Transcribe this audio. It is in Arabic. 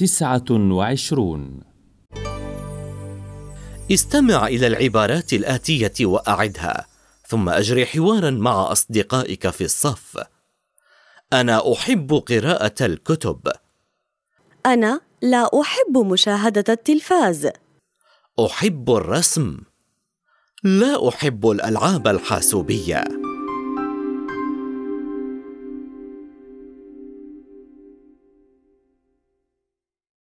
تسعة وعشرون. استمع إلى العبارات الآتية وأعدها ثم أجري حوارا مع أصدقائك في الصف. أنا أحب قراءة الكتب. أنا لا أحب مشاهدة التلفاز. أحب الرسم. لا أحب الألعاب الحاسوبية.